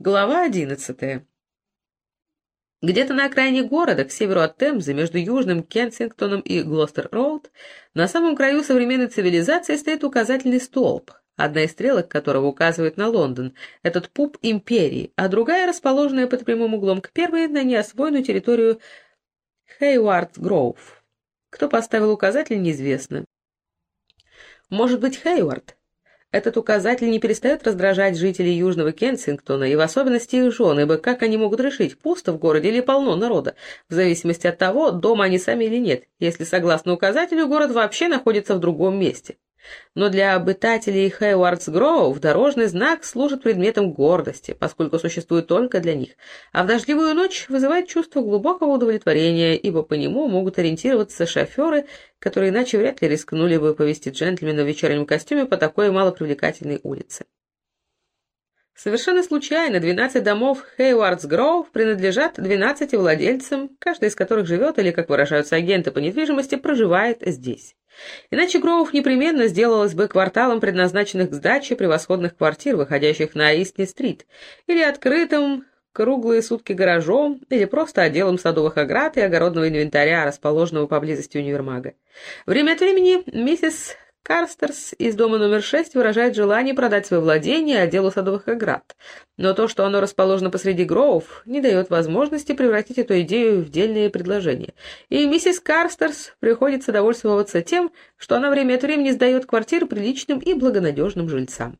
Глава одиннадцатая. Где-то на окраине города, к северу от Темзы, между Южным Кенсингтоном и Глостер-Роуд, на самом краю современной цивилизации стоит указательный столб, одна из стрелок которого указывает на Лондон, этот пуп империи, а другая, расположенная под прямым углом к первой, на неосвоенную территорию Хейвардс-Гроув. Кто поставил указатель, неизвестно. Может быть, Хейвард? Этот указатель не перестает раздражать жителей Южного Кенсингтона и в особенности их жен, ибо как они могут решить, пусто в городе или полно народа, в зависимости от того, дома они сами или нет, если, согласно указателю, город вообще находится в другом месте но для обитателей Хейвардс Гроув дорожный знак служит предметом гордости, поскольку существует только для них, а в дождливую ночь вызывает чувство глубокого удовлетворения, ибо по нему могут ориентироваться шоферы, которые иначе вряд ли рискнули бы повести джентльмена в вечернем костюме по такой малопривлекательной улице. Совершенно случайно 12 домов Хейвардс Гроув принадлежат 12 владельцам, каждый из которых живет или, как выражаются агенты по недвижимости, проживает здесь. Иначе Гроув непременно сделалось бы кварталом предназначенных к сдаче превосходных квартир, выходящих на Истни-стрит, или открытым круглые сутки гаражом, или просто отделом садовых оград и огородного инвентаря, расположенного поблизости универмага. Время от времени миссис Карстерс из дома номер шесть выражает желание продать свое владение отделу садовых оград, но то, что оно расположено посреди Гроув, не дает возможности превратить эту идею в дельные предложения. И миссис Карстерс приходится довольствоваться тем, что она время от времени сдает квартиры приличным и благонадежным жильцам.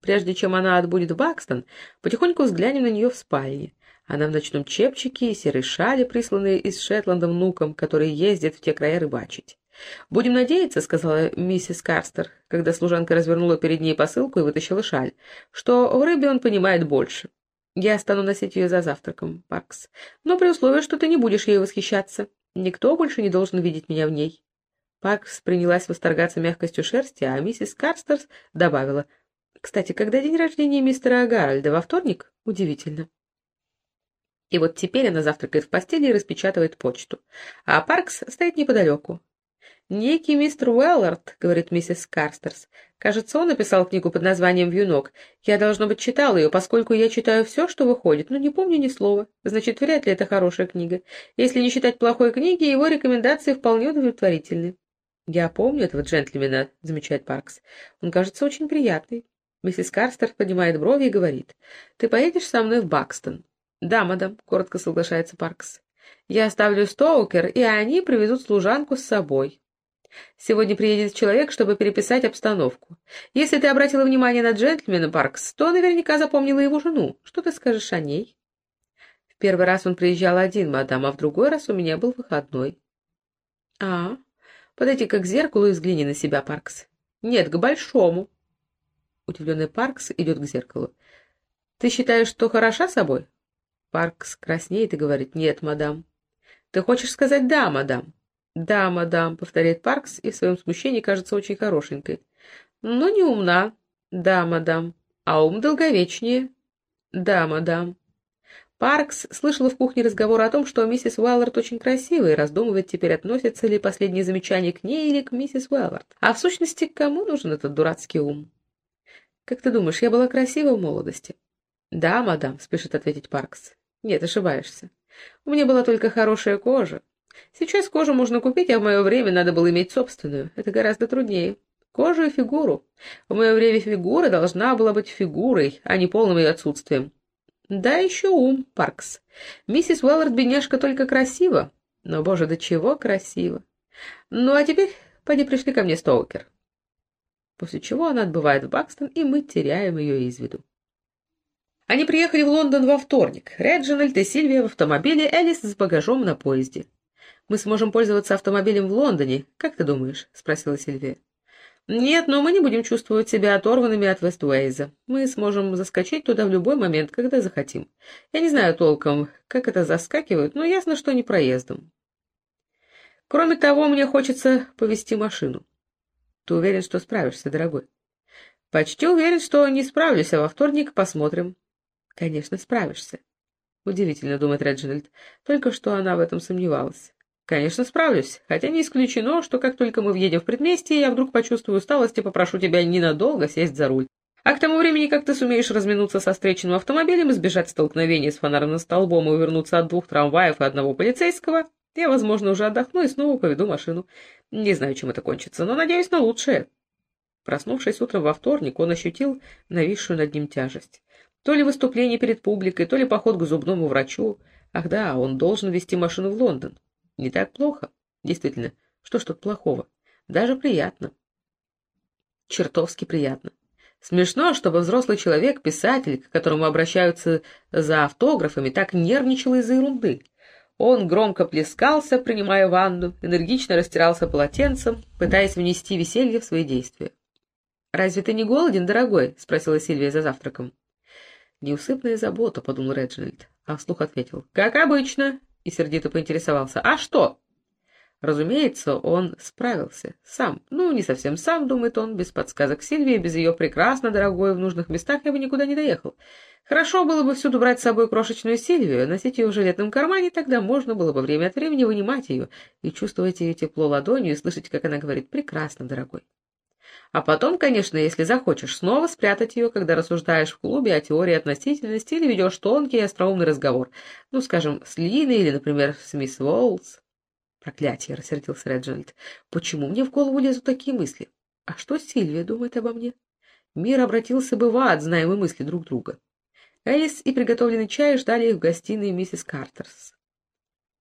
Прежде чем она отбудет в Бакстон, потихоньку взглянем на нее в спальне. Она в ночном чепчике и серой шале, присланной из Шетланда внуком, который ездит в те края рыбачить. «Будем надеяться», — сказала миссис Карстер, когда служанка развернула перед ней посылку и вытащила шаль, «что в рыбе он понимает больше. Я стану носить ее за завтраком, Паркс, но при условии, что ты не будешь ею восхищаться. Никто больше не должен видеть меня в ней». Паркс принялась восторгаться мягкостью шерсти, а миссис Карстерс добавила, «Кстати, когда день рождения мистера Гарольда? Во вторник? Удивительно». И вот теперь она завтракает в постели и распечатывает почту. А Паркс стоит неподалеку. «Некий мистер Уэллард», — говорит миссис Карстерс. «Кажется, он написал книгу под названием «Вьюнок». Я, должно быть, читал ее, поскольку я читаю все, что выходит, но не помню ни слова. Значит, вряд ли это хорошая книга. Если не считать плохой книги, его рекомендации вполне удовлетворительны». «Я помню этого джентльмена», — замечает Паркс. «Он кажется очень приятный». Миссис Карстерс поднимает брови и говорит. «Ты поедешь со мной в Бакстон?» «Да, мадам», — коротко соглашается Паркс. «Я оставлю Стоукер, и они привезут служанку с собой». Сегодня приедет человек, чтобы переписать обстановку. Если ты обратила внимание на джентльмена Паркс, то наверняка запомнила его жену. Что ты скажешь о ней? В первый раз он приезжал один, мадам, а в другой раз у меня был выходной. А, подойди-ка к зеркалу и взгляни на себя, Паркс. Нет, к большому. Удивленный Паркс идет к зеркалу. Ты считаешь, что хороша собой? Паркс краснеет и говорит, нет, мадам. Ты хочешь сказать «да», мадам? «Да, мадам», — повторяет Паркс и в своем смущении кажется очень хорошенькой. «Но не умна». «Да, мадам». «А ум долговечнее». «Да, мадам». Паркс слышала в кухне разговор о том, что миссис Уэллард очень красивая, и раздумывает теперь, относятся ли последние замечания к ней или к миссис Уэллард. А в сущности, кому нужен этот дурацкий ум? «Как ты думаешь, я была красива в молодости?» «Да, мадам», — спешит ответить Паркс. «Нет, ошибаешься. У меня была только хорошая кожа, Сейчас кожу можно купить, а в мое время надо было иметь собственную. Это гораздо труднее. Кожу и фигуру. В мое время фигура должна была быть фигурой, а не полным ее отсутствием. Да еще ум, Паркс. Миссис Уэллард, бедняжка, только красиво. Но, боже, до чего красиво. Ну, а теперь поди пришли ко мне, Стоукер. После чего она отбывает в Бакстон, и мы теряем ее из виду. Они приехали в Лондон во вторник. Реджинальд и Сильвия в автомобиле, Элис с багажом на поезде мы сможем пользоваться автомобилем в Лондоне. Как ты думаешь?» — спросила Сильвия. «Нет, но мы не будем чувствовать себя оторванными от Вестуэйза. Мы сможем заскочить туда в любой момент, когда захотим. Я не знаю толком, как это заскакивают, но ясно, что не проездом. Кроме того, мне хочется повести машину. Ты уверен, что справишься, дорогой? Почти уверен, что не справлюсь, а во вторник посмотрим. Конечно, справишься. Удивительно, думает Реджинальд. Только что она в этом сомневалась. «Конечно, справлюсь. Хотя не исключено, что как только мы въедем в предместье, я вдруг почувствую усталость и попрошу тебя ненадолго сесть за руль. А к тому времени, как ты сумеешь разминуться со встреченным автомобилем, избежать столкновения с фонарным столбом и увернуться от двух трамваев и одного полицейского, я, возможно, уже отдохну и снова поведу машину. Не знаю, чем это кончится, но надеюсь на лучшее. Проснувшись утром во вторник, он ощутил нависшую над ним тяжесть. То ли выступление перед публикой, то ли поход к зубному врачу. Ах да, он должен вести машину в Лондон. Не так плохо. Действительно, что ж тут плохого? Даже приятно. Чертовски приятно. Смешно, чтобы взрослый человек, писатель, к которому обращаются за автографами, так нервничал из-за ерунды. Он громко плескался, принимая ванну, энергично растирался полотенцем, пытаясь внести веселье в свои действия. «Разве ты не голоден, дорогой?» — спросила Сильвия за завтраком. «Неусыпная забота», — подумал Реджинальд, а вслух ответил. «Как обычно», — и сердито поинтересовался. «А что?» Разумеется, он справился. Сам. Ну, не совсем сам, думает он, без подсказок Сильвии, без ее прекрасно дорогой в нужных местах я бы никуда не доехал. Хорошо было бы всюду брать с собой крошечную Сильвию, носить ее в жилетном кармане, тогда можно было бы время от времени вынимать ее и чувствовать ее тепло ладонью и слышать, как она говорит «прекрасно, дорогой». А потом, конечно, если захочешь, снова спрятать ее, когда рассуждаешь в клубе о теории относительности или ведешь тонкий и остроумный разговор. Ну, скажем, с Линой или, например, с мисс Уоллс. Проклятие, — рассердился Реджинальд. Почему мне в голову лезут такие мысли? А что Сильвия думает обо мне? Мир обратился бы в ад, зная мы мысли друг друга. Элис и приготовленный чай ждали их в гостиной миссис Картерс.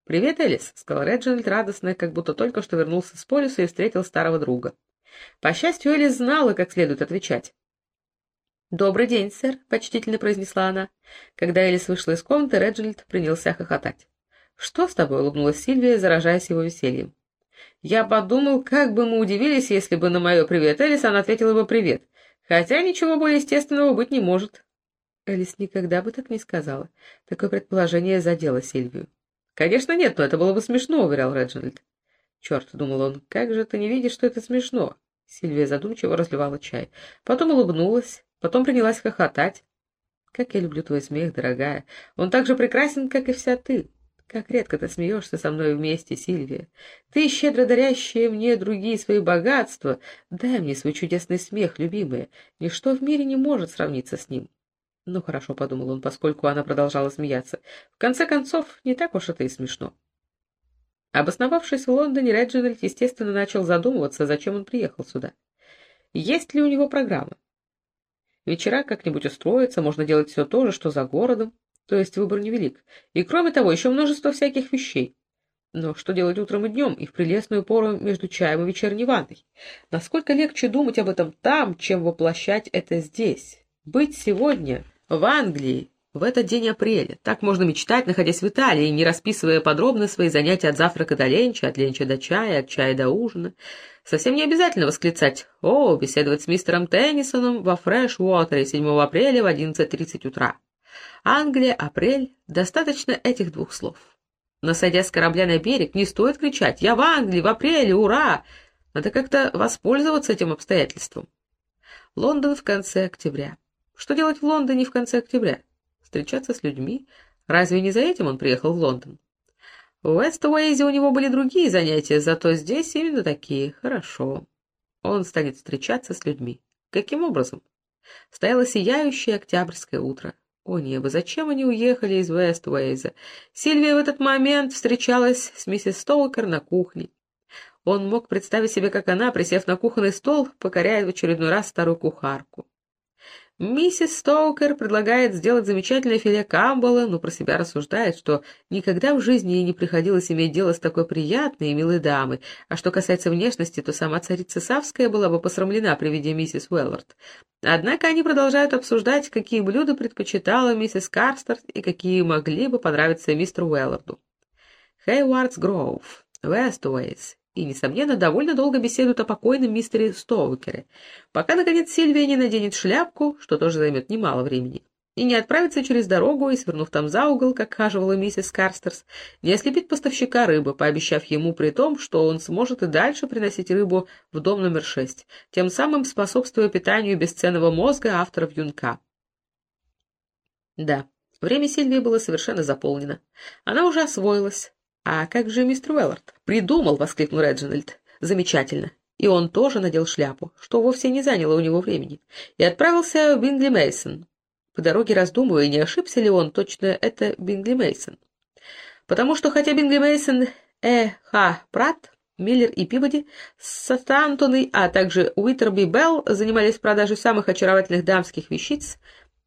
«Привет, Элис», — сказал Реджинальд радостно, как будто только что вернулся с полюса и встретил старого друга. По счастью, Элис знала, как следует отвечать. «Добрый день, сэр», — почтительно произнесла она. Когда Элис вышла из комнаты, Реджинальд принялся хохотать. «Что с тобой?» — улыбнулась Сильвия, заражаясь его весельем. «Я подумал, как бы мы удивились, если бы на мое «привет» Элис она ответила бы «привет». Хотя ничего более естественного быть не может». Элис никогда бы так не сказала. Такое предположение задело Сильвию. «Конечно нет, но это было бы смешно», — уверял Реджинальд. «Черт», — думал он, — «как же ты не видишь, что это смешно?» Сильвия задумчиво разливала чай. Потом улыбнулась, потом принялась хохотать. «Как я люблю твой смех, дорогая. Он так же прекрасен, как и вся ты. Как редко ты смеешься со мной вместе, Сильвия. Ты, щедро дарящая мне другие свои богатства, дай мне свой чудесный смех, любимая. Ничто в мире не может сравниться с ним. Ну, хорошо, — подумал он, поскольку она продолжала смеяться. В конце концов, не так уж это и смешно. Обосновавшись в Лондоне, Реджинальд, естественно, начал задумываться, зачем он приехал сюда. Есть ли у него программа? Вечера как-нибудь устроиться, можно делать все то же, что за городом то есть выбор невелик. И кроме того, еще множество всяких вещей. Но что делать утром и днем, и в прелестную пору между чаем и вечерней ванной? Насколько легче думать об этом там, чем воплощать это здесь? Быть сегодня в Англии, в этот день апреля. Так можно мечтать, находясь в Италии, не расписывая подробно свои занятия от завтрака до ленча, от ленча до чая, от чая до ужина. Совсем не обязательно восклицать «О, беседовать с мистером Теннисоном во Фреш-Уотере 7 апреля в 11.30 утра». Англия, апрель. Достаточно этих двух слов. Но, сойдя с корабля на берег, не стоит кричать «Я в Англии, в апреле, ура!» Надо как-то воспользоваться этим обстоятельством. Лондон в конце октября. Что делать в Лондоне в конце октября? Встречаться с людьми? Разве не за этим он приехал в Лондон? В Уэст-Уэйзе у него были другие занятия, зато здесь именно такие. Хорошо. Он станет встречаться с людьми. Каким образом? Стояло сияющее октябрьское утро. О небо, зачем они уехали из Вест-Уэйза? Сильвия в этот момент встречалась с миссис Стоукер на кухне. Он мог представить себе, как она, присев на кухонный стол, покоряет в очередной раз старую кухарку. Миссис Стоукер предлагает сделать замечательное филе камбала, но про себя рассуждает, что никогда в жизни ей не приходилось иметь дело с такой приятной и милой дамой, а что касается внешности, то сама царица Савская была бы посрамлена при виде миссис Уэллард. Однако они продолжают обсуждать, какие блюда предпочитала миссис Карстер и какие могли бы понравиться мистеру Уэлларду. Хейвардс Гроув, Вестуэйс и, несомненно, довольно долго беседуют о покойном мистере Стоукере, пока, наконец, Сильвия не наденет шляпку, что тоже займет немало времени, и не отправится через дорогу и, свернув там за угол, как хаживала миссис Карстерс, не ослепит поставщика рыбы, пообещав ему при том, что он сможет и дальше приносить рыбу в дом номер шесть, тем самым способствуя питанию бесценного мозга авторов юнка. Да, время Сильвии было совершенно заполнено. Она уже освоилась, «А как же мистер Уэллард?» «Придумал!» — воскликнул Реджинальд. «Замечательно. и он тоже надел шляпу, что вовсе не заняло у него времени, и отправился в Бингли Мейсон. По дороге раздумывая, не ошибся ли он, точно это Бингли Мейсон. Потому что хотя Бингли Мейсон, Э. Х. Пратт, Миллер и Пибоди, Сатантоны, а также Уитерби Белл занимались продажей самых очаровательных дамских вещиц,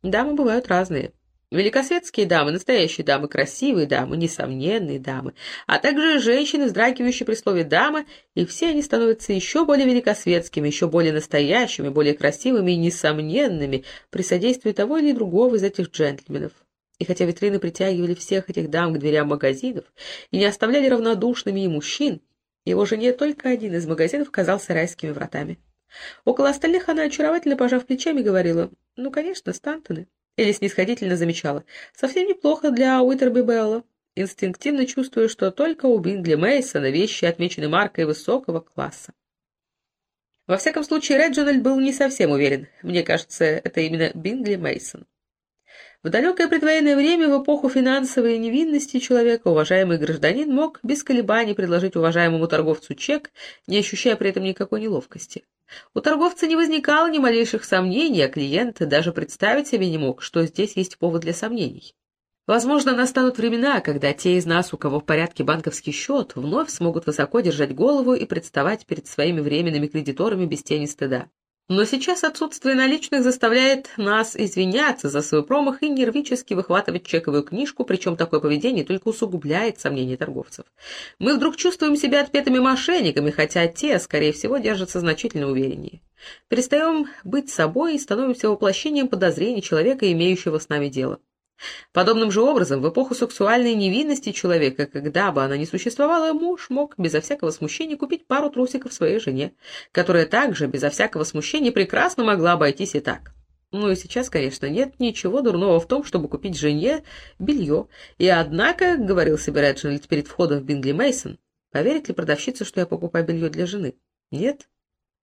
дамы бывают разные. Великосветские дамы, настоящие дамы, красивые дамы, несомненные дамы, а также женщины, вздрагивающие при слове «дама», и все они становятся еще более великосветскими, еще более настоящими, более красивыми и несомненными при содействии того или другого из этих джентльменов. И хотя витрины притягивали всех этих дам к дверям магазинов и не оставляли равнодушными и мужчин, его жене только один из магазинов казался райскими вратами. Около остальных она, очаровательно пожав плечами, говорила, «Ну, конечно, Стантоны». Или снисходительно замечала. Совсем неплохо для Уитерби Белла. Инстинктивно чувствую, что только у Бингли Мейсона вещи отмечены маркой высокого класса. Во всяком случае, Реджинальд был не совсем уверен. Мне кажется, это именно Бингли Мейсон. В далекое предвоенное время, в эпоху финансовой невинности человека, уважаемый гражданин мог без колебаний предложить уважаемому торговцу чек, не ощущая при этом никакой неловкости. У торговца не возникало ни малейших сомнений, а клиент даже представить себе не мог, что здесь есть повод для сомнений. Возможно, настанут времена, когда те из нас, у кого в порядке банковский счет, вновь смогут высоко держать голову и представать перед своими временными кредиторами без тени стыда. Но сейчас отсутствие наличных заставляет нас извиняться за свой промах и нервически выхватывать чековую книжку, причем такое поведение только усугубляет сомнения торговцев. Мы вдруг чувствуем себя отпетыми мошенниками, хотя те, скорее всего, держатся значительно увереннее. Перестаем быть собой и становимся воплощением подозрений человека, имеющего с нами дело. Подобным же образом, в эпоху сексуальной невинности человека, когда бы она ни существовала, муж мог безо всякого смущения купить пару трусиков своей жене, которая также безо всякого смущения прекрасно могла обойтись и так. Ну и сейчас, конечно, нет ничего дурного в том, чтобы купить жене белье. И однако, — говорил себе Реджинальд перед входом в Бингли Мейсон, поверит ли продавщица, что я покупаю белье для жены? Нет.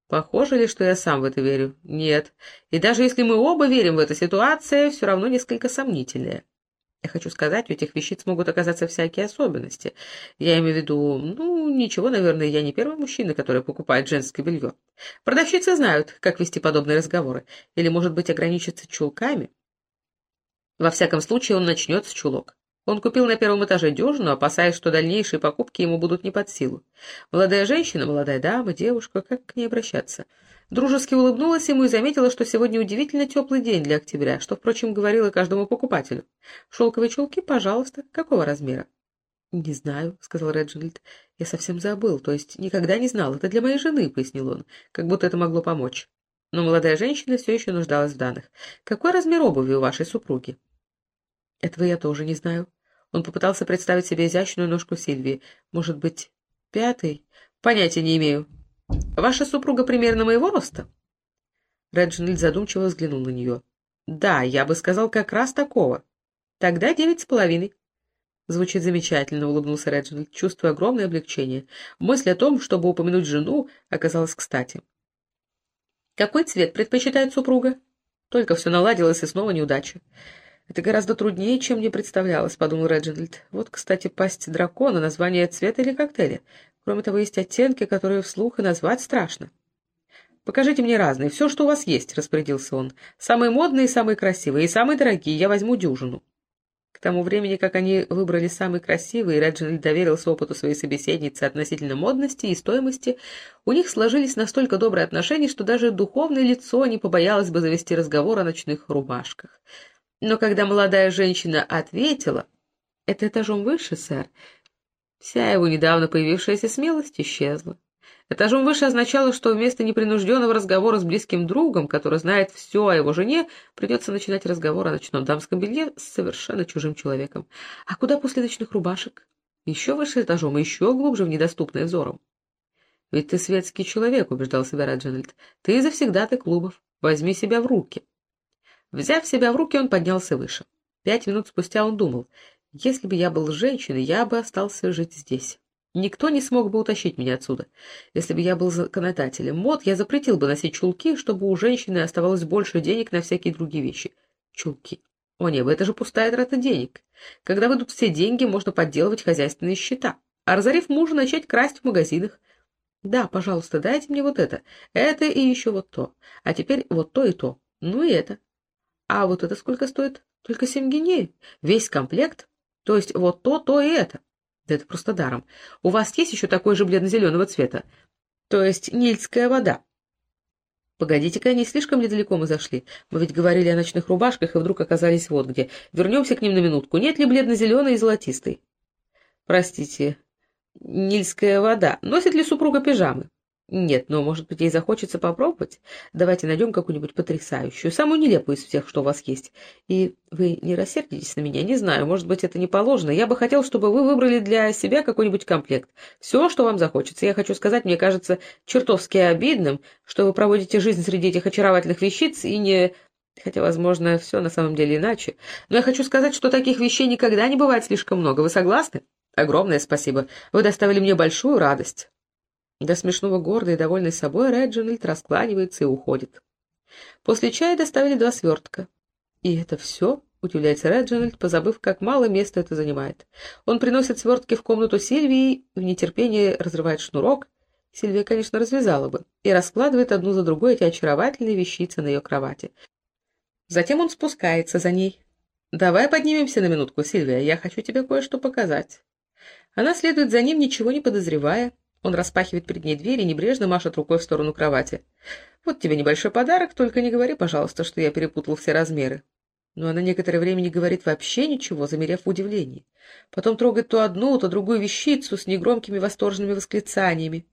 Похоже ли, что я сам в это верю? Нет. И даже если мы оба верим в эту ситуацию, все равно несколько сомнительная. Я хочу сказать, у этих вещиц могут оказаться всякие особенности. Я имею в виду, ну, ничего, наверное, я не первый мужчина, который покупает женское белье. Продавщицы знают, как вести подобные разговоры. Или, может быть, ограничиться чулками. Во всяком случае, он начнет с чулок. Он купил на первом этаже дюжину, опасаясь, что дальнейшие покупки ему будут не под силу. Молодая женщина, молодая дама, девушка, как к ней обращаться? Дружески улыбнулась ему и заметила, что сегодня удивительно теплый день для октября, что, впрочем, говорила каждому покупателю. «Шелковые чулки, пожалуйста. Какого размера?» «Не знаю», — сказал Реджинальд. «Я совсем забыл, то есть никогда не знал. Это для моей жены», — пояснил он, как будто это могло помочь. Но молодая женщина все еще нуждалась в данных. «Какой размер обуви у вашей супруги?» «Этого я тоже не знаю», он попытался представить себе изящную ножку Сильвии. Может быть, пятый? Понятия не имею. Ваша супруга примерно моего роста? Реджинальд задумчиво взглянул на нее. Да, я бы сказал, как раз такого. Тогда девять с половиной. Звучит замечательно, улыбнулся Реджинальд, чувствуя огромное облегчение. Мысль о том, чтобы упомянуть жену, оказалась кстати. Какой цвет предпочитает супруга? Только все наладилось, и снова неудача. «Это гораздо труднее, чем мне представлялось», — подумал Реджинальд. «Вот, кстати, пасть дракона, название цвета или коктейля. Кроме того, есть оттенки, которые вслух и назвать страшно». «Покажите мне разные, все, что у вас есть», — распорядился он. «Самые модные, самые красивые и самые дорогие. Я возьму дюжину». К тому времени, как они выбрали самые красивые, Реджинальд доверился опыту своей собеседницы относительно модности и стоимости, у них сложились настолько добрые отношения, что даже духовное лицо не побоялось бы завести разговор о ночных рубашках. Но когда молодая женщина ответила, «Это этажом выше, сэр», вся его недавно появившаяся смелость исчезла. Этажом выше означало, что вместо непринужденного разговора с близким другом, который знает все о его жене, придется начинать разговор о ночном дамском белье с совершенно чужим человеком. А куда после ночных рубашек? Еще выше этажом, еще глубже в недоступное взором. «Ведь ты светский человек», — убеждал себя Реджинальд. «Ты завсегда-ты клубов. Возьми себя в руки». Взяв себя в руки, он поднялся выше. Пять минут спустя он думал, если бы я был женщиной, я бы остался жить здесь. Никто не смог бы утащить меня отсюда. Если бы я был законодателем мод, я запретил бы носить чулки, чтобы у женщины оставалось больше денег на всякие другие вещи. Чулки. О небо, это же пустая трата денег. Когда выйдут все деньги, можно подделывать хозяйственные счета. А разорив мужа, начать красть в магазинах. Да, пожалуйста, дайте мне вот это. Это и еще вот то. А теперь вот то и то. Ну и это. А вот это сколько стоит? Только семь геней. Весь комплект? То есть вот то, то и это. Да это просто даром. У вас есть еще такой же бледно-зеленого цвета? То есть нильская вода. Погодите-ка, не слишком ли далеко мы зашли? Мы ведь говорили о ночных рубашках и вдруг оказались вот где. Вернемся к ним на минутку. Нет ли бледно-зеленой и золотистой? Простите, нильская вода. Носит ли супруга пижамы? Нет, но, может быть, ей захочется попробовать? Давайте найдем какую-нибудь потрясающую, самую нелепую из всех, что у вас есть. И вы не рассердитесь на меня, не знаю, может быть, это не положено. Я бы хотел, чтобы вы выбрали для себя какой-нибудь комплект. Все, что вам захочется. Я хочу сказать, мне кажется чертовски обидным, что вы проводите жизнь среди этих очаровательных вещиц и не... Хотя, возможно, все на самом деле иначе. Но я хочу сказать, что таких вещей никогда не бывает слишком много. Вы согласны? Огромное спасибо. Вы доставили мне большую радость. До смешного гордый и довольный собой Реджинальд раскланивается и уходит. После чая доставили два свертка. «И это все?» — удивляется Реджинальд, позабыв, как мало места это занимает. Он приносит свертки в комнату Сильвии, в нетерпении разрывает шнурок. Сильвия, конечно, развязала бы, и раскладывает одну за другой эти очаровательные вещицы на ее кровати. Затем он спускается за ней. «Давай поднимемся на минутку, Сильвия, я хочу тебе кое-что показать». Она следует за ним, ничего не подозревая. Он распахивает перед ней дверь и небрежно машет рукой в сторону кровати. «Вот тебе небольшой подарок, только не говори, пожалуйста, что я перепутал все размеры». Но она некоторое время не говорит вообще ничего, замерев в удивлении. Потом трогает то одну, то другую вещицу с негромкими восторженными восклицаниями.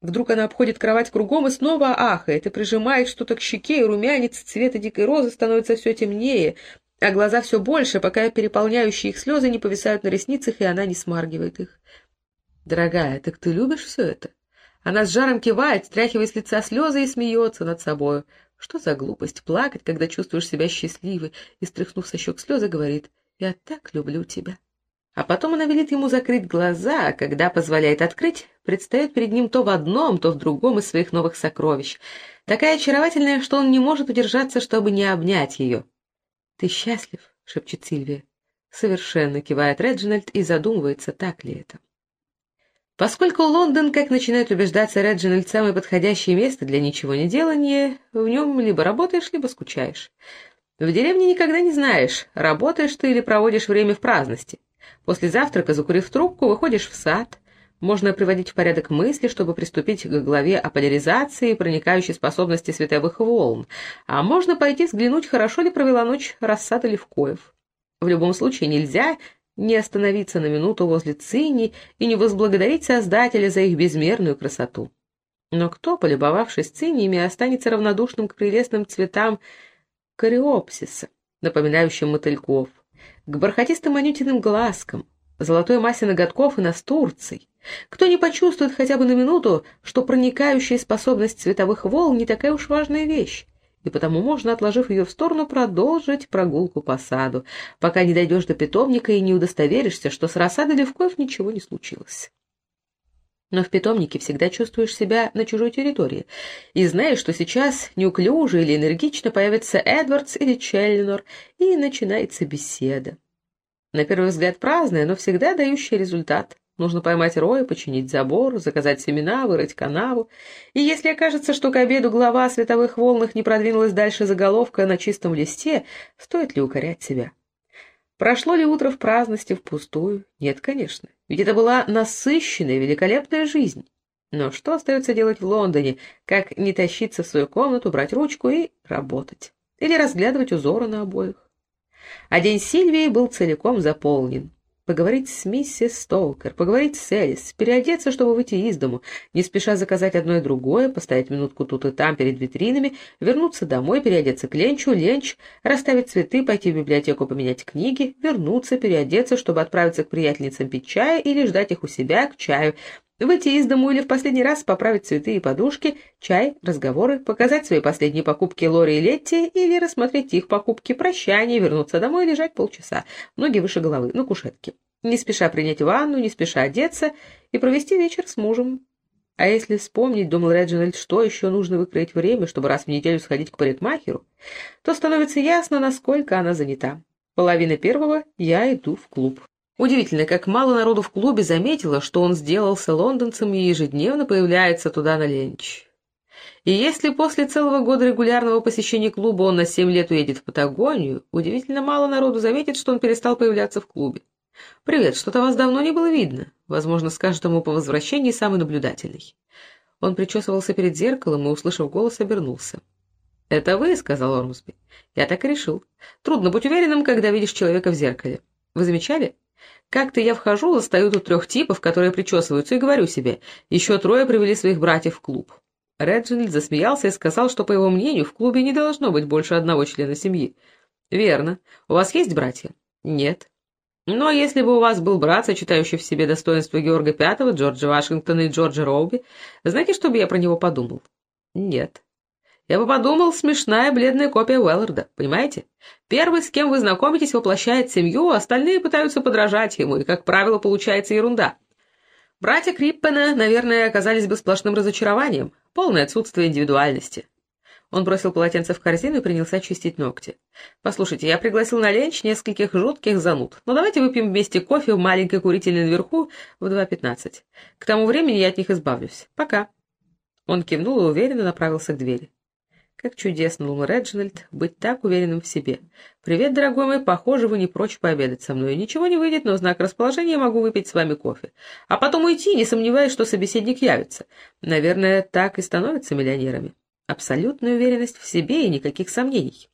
Вдруг она обходит кровать кругом и снова ахает, и прижимает что-то к щеке, и румянец цвета дикой розы становится все темнее, а глаза все больше, пока переполняющие их слезы не повисают на ресницах, и она не смаргивает их. «Дорогая, так ты любишь все это?» Она с жаром кивает, стряхивая с лица слезы и смеется над собою. Что за глупость плакать, когда чувствуешь себя счастливой, и, стряхнув со щек слезы, говорит «Я так люблю тебя». А потом она велит ему закрыть глаза, а когда позволяет открыть, предстает перед ним то в одном, то в другом из своих новых сокровищ. Такая очаровательная, что он не может удержаться, чтобы не обнять ее. «Ты счастлив?» — шепчет Сильвия. Совершенно кивает Реджинальд и задумывается, так ли это. Поскольку Лондон, как начинает убеждаться Реджинальд, самое подходящее место для ничего не делания, в нем либо работаешь, либо скучаешь. В деревне никогда не знаешь, работаешь ты или проводишь время в праздности. После завтрака, закурив трубку, выходишь в сад, можно приводить в порядок мысли, чтобы приступить к главе о поляризации проникающей способности световых волн, а можно пойти взглянуть, хорошо ли провела ночь рассада Левкоев. В любом случае нельзя не остановиться на минуту возле цини и не возблагодарить Создателя за их безмерную красоту. Но кто, полюбовавшись циниями, останется равнодушным к прелестным цветам кориопсиса, напоминающим мотыльков, к бархатистым анютиным глазкам, золотой массе ноготков и настурций, кто не почувствует хотя бы на минуту, что проникающая способность световых волн не такая уж важная вещь, и потому можно, отложив ее в сторону, продолжить прогулку по саду, пока не дойдешь до питомника и не удостоверишься, что с рассадой левков ничего не случилось. Но в питомнике всегда чувствуешь себя на чужой территории и знаешь, что сейчас неуклюже или энергично появится Эдвардс или Челленор, и начинается беседа. На первый взгляд праздная, но всегда дающая результат. Нужно поймать роя, починить забор, заказать семена, вырыть канаву. И если окажется, что к обеду глава о световых волнах не продвинулась дальше заголовка на чистом листе, стоит ли укорять себя? Прошло ли утро в праздности впустую? Нет, конечно. Ведь это была насыщенная, великолепная жизнь. Но что остается делать в Лондоне, как не тащиться в свою комнату, брать ручку и работать? Или разглядывать узоры на обоих? А день Сильвии был целиком заполнен. Поговорить с миссис Столкер, поговорить с Элис, переодеться, чтобы выйти из дому, не спеша заказать одно и другое, постоять минутку тут и там перед витринами, вернуться домой, переодеться к ленчу, ленч, расставить цветы, пойти в библиотеку поменять книги, вернуться, переодеться, чтобы отправиться к приятельницам пить чая или ждать их у себя к чаю, Выйти из дому или в последний раз поправить цветы и подушки, чай, разговоры, показать свои последние покупки Лори и Летти или рассмотреть их покупки, прощание, вернуться домой и лежать полчаса, ноги выше головы, на кушетке. Не спеша принять ванну, не спеша одеться и провести вечер с мужем. А если вспомнить, думал Реджинальд, что еще нужно выкроить время, чтобы раз в неделю сходить к парикмахеру, то становится ясно, насколько она занята. Половина первого я иду в клуб. Удивительно, как мало народу в клубе заметило, что он сделался лондонцем и ежедневно появляется туда на ленч. И если после целого года регулярного посещения клуба он на семь лет уедет в Патагонию, удивительно мало народу заметит, что он перестал появляться в клубе. «Привет, что-то вас давно не было видно», — возможно, скажет ему по возвращении самый наблюдательный. Он причесывался перед зеркалом и, услышав голос, обернулся. «Это вы?» — сказал Ормсби. «Я так и решил. Трудно быть уверенным, когда видишь человека в зеркале. Вы замечали? Как-то я вхожу, застаю тут трех типов, которые причесываются, и говорю себе, еще трое привели своих братьев в клуб. Реджинальд засмеялся и сказал, что, по его мнению, в клубе не должно быть больше одного члена семьи. «Верно. У вас есть братья?» «Нет». «Но если бы у вас был брат, сочетающий в себе достоинства Георга Пятого, Джорджа Вашингтона и Джорджа Роуби, знаете, что бы я про него подумал?» «Нет». Я бы подумал, смешная бледная копия Уэлларда, понимаете? Первый, с кем вы знакомитесь, воплощает семью, а остальные пытаются подражать ему, и, как правило, получается ерунда. Братья Криппена, наверное, оказались бы сплошным разочарованием, полное отсутствие индивидуальности. Он бросил полотенце в корзину и принялся чистить ногти. «Послушайте, я пригласил на ленч нескольких жутких зануд, но давайте выпьем вместе кофе в маленькой курительной наверху в 2.15. К тому времени я от них избавлюсь. Пока». Он кивнул и уверенно направился к двери. Как чудесно, думал Реджинальд, быть так уверенным в себе. «Привет, дорогой мой, похоже, вы не прочь пообедать со мной. Ничего не выйдет, но в знак расположения могу выпить с вами кофе. А потом уйти, не сомневаясь, что собеседник явится. Наверное, так и становятся миллионерами. Абсолютная уверенность в себе и никаких сомнений».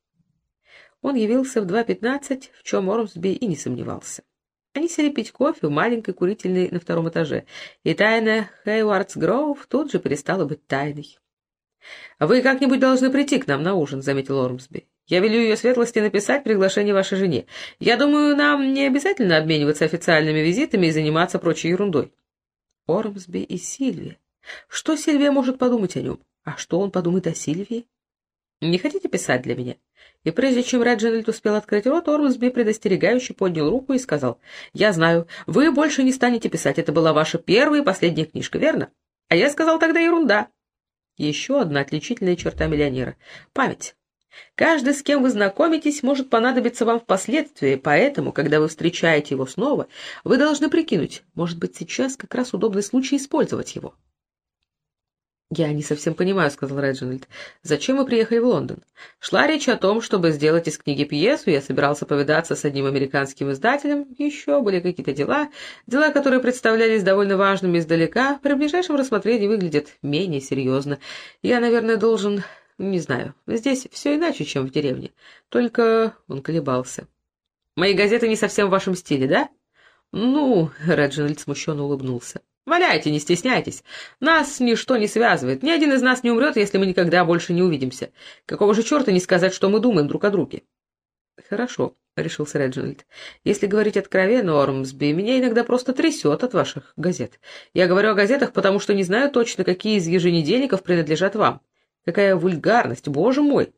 Он явился в 2.15, в чем Ормсби и не сомневался. Они сели пить кофе в маленькой курительной на втором этаже, и тайна Хейвардс Гроув тут же перестала быть тайной. «Вы как-нибудь должны прийти к нам на ужин», — заметил Ормсби. «Я велю ее светлости написать приглашение вашей жене. Я думаю, нам не обязательно обмениваться официальными визитами и заниматься прочей ерундой». Ормсби и Сильвия. Что Сильвия может подумать о нем? А что он подумает о Сильвии? Не хотите писать для меня? И прежде чем Реджинальд успел открыть рот, Ормсби предостерегающе поднял руку и сказал, «Я знаю, вы больше не станете писать, это была ваша первая и последняя книжка, верно? А я сказал тогда ерунда». Еще одна отличительная черта миллионера — память. Каждый, с кем вы знакомитесь, может понадобиться вам впоследствии, поэтому, когда вы встречаете его снова, вы должны прикинуть, может быть, сейчас как раз удобный случай использовать его. «Я не совсем понимаю», — сказал Реджинальд. «Зачем вы приехали в Лондон? Шла речь о том, чтобы сделать из книги пьесу, я собирался повидаться с одним американским издателем, еще были какие-то дела, дела, которые представлялись довольно важными издалека, при ближайшем рассмотрении выглядят менее серьезно. Я, наверное, должен... не знаю, здесь все иначе, чем в деревне. Только...» — он колебался. «Мои газеты не совсем в вашем стиле, да?» «Ну...» — Реджинальд смущенно улыбнулся. Валяйте, не стесняйтесь. Нас ничто не связывает. Ни один из нас не умрет, если мы никогда больше не увидимся. Какого же черта не сказать, что мы думаем друг о друге? Хорошо, — решился Реджинальд. Если говорить откровенно, Ормсби, меня иногда просто трясет от ваших газет. Я говорю о газетах, потому что не знаю точно, какие из еженедельников принадлежат вам. Какая вульгарность, боже мой!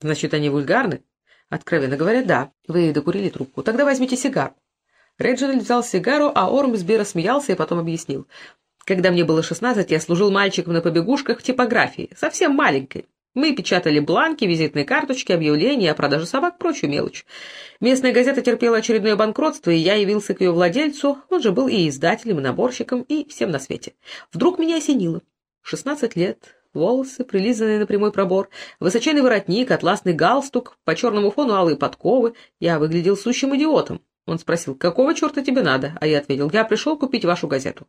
Значит, они вульгарны? Откровенно говоря, да. Вы докурили трубку. Тогда возьмите сигару. Реджинальд взял сигару, а Ормсби рассмеялся и потом объяснил. Когда мне было шестнадцать, я служил мальчиком на побегушках в типографии, совсем маленькой. Мы печатали бланки, визитные карточки, объявления о продаже собак, прочую мелочь. Местная газета терпела очередное банкротство, и я явился к ее владельцу, он же был и издателем, и наборщиком, и всем на свете. Вдруг меня осенило. Шестнадцать лет, волосы, прилизанные на прямой пробор, высоченный воротник, атласный галстук, по черному фону алые подковы. Я выглядел сущим идиотом. Он спросил, какого черта тебе надо? А я ответил, я пришел купить вашу газету.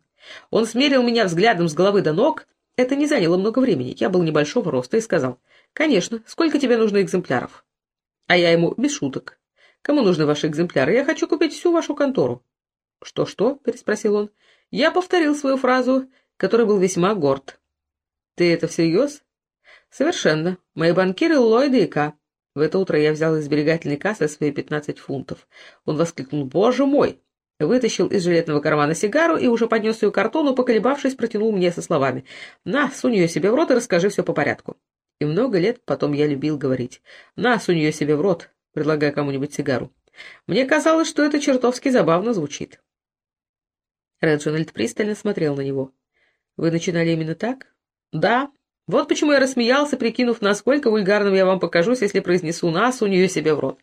Он смерил меня взглядом с головы до ног. Это не заняло много времени. Я был небольшого роста и сказал, конечно, сколько тебе нужно экземпляров? А я ему, без шуток. Кому нужны ваши экземпляры? Я хочу купить всю вашу контору. Что-что? переспросил он. Я повторил свою фразу, которой был весьма горд. Ты это всерьез? Совершенно. Мои банкиры Ллойда и К. В это утро я взял из сберегательной кассы свои пятнадцать фунтов. Он воскликнул «Боже мой!» Вытащил из жилетного кармана сигару и уже поднес ее к картону, поколебавшись, протянул мне со словами «На, сунь ее себе в рот и расскажи все по порядку». И много лет потом я любил говорить «На, сунь ее себе в рот», предлагая кому-нибудь сигару. Мне казалось, что это чертовски забавно звучит. Реджинальд пристально смотрел на него. «Вы начинали именно так?» «Да, вот почему я рассмеялся, прикинув, насколько вульгарным я вам покажусь, если произнесу нас у нее себе в рот.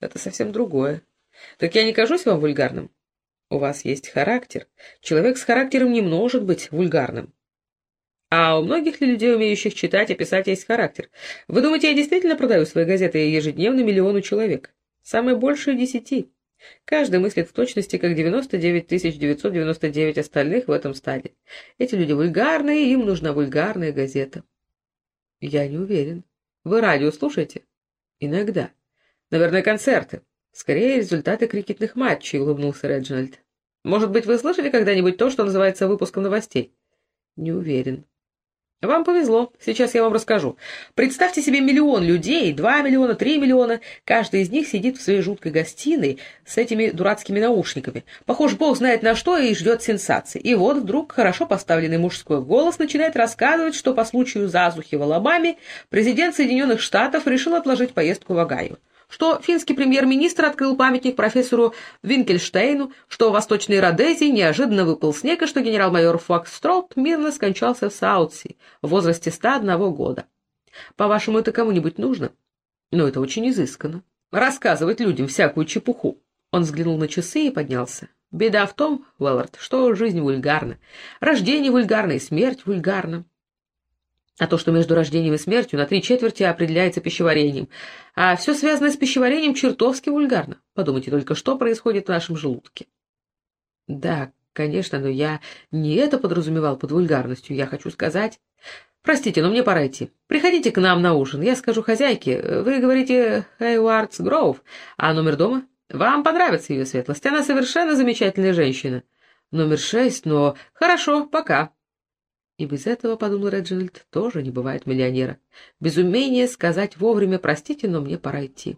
Это совсем другое. Так я не кажусь вам вульгарным? У вас есть характер. Человек с характером не может быть вульгарным. А у многих ли людей, умеющих читать и писать, есть характер? Вы думаете, я действительно продаю свои газеты ежедневно миллиону человек? Самое большее — десяти. Каждый мыслит в точности, как 99 999 остальных в этом стаде. Эти люди вульгарные, им нужна вульгарная газета. Я не уверен. Вы радио слушаете? Иногда. Наверное, концерты. Скорее, результаты крикетных матчей, улыбнулся Реджинальд. Может быть, вы слышали когда-нибудь то, что называется выпуском новостей? Не уверен. Вам повезло. Сейчас я вам расскажу. Представьте себе миллион людей, два миллиона, три миллиона. Каждый из них сидит в своей жуткой гостиной с этими дурацкими наушниками. Похож, бог знает на что и ждет сенсации. И вот вдруг хорошо поставленный мужской голос начинает рассказывать, что по случаю засухи в Алабаме президент Соединенных Штатов решил отложить поездку в Огайо что финский премьер-министр открыл памятник профессору Винкельштейну, что в Восточной Родезии неожиданно выпал снег, и что генерал-майор Фокстрот мирно скончался в Саутси в возрасте 101 года. По-вашему, это кому-нибудь нужно? Но это очень изысканно. Рассказывать людям всякую чепуху. Он взглянул на часы и поднялся. Беда в том, Уэллард, что жизнь вульгарна. Рождение вульгарно и смерть вульгарна а то, что между рождением и смертью на три четверти определяется пищеварением. А все связанное с пищеварением чертовски вульгарно. Подумайте только, что происходит в нашем желудке. Да, конечно, но я не это подразумевал под вульгарностью. Я хочу сказать... Простите, но мне пора идти. Приходите к нам на ужин. Я скажу хозяйке. Вы говорите Хайуардс Гроув, а номер дома? Вам понравится ее светлость. Она совершенно замечательная женщина. Номер шесть, но... Хорошо, пока. И без этого, — подумал Реджинальд, — тоже не бывает миллионера. Без умения сказать вовремя «простите, но мне пора идти».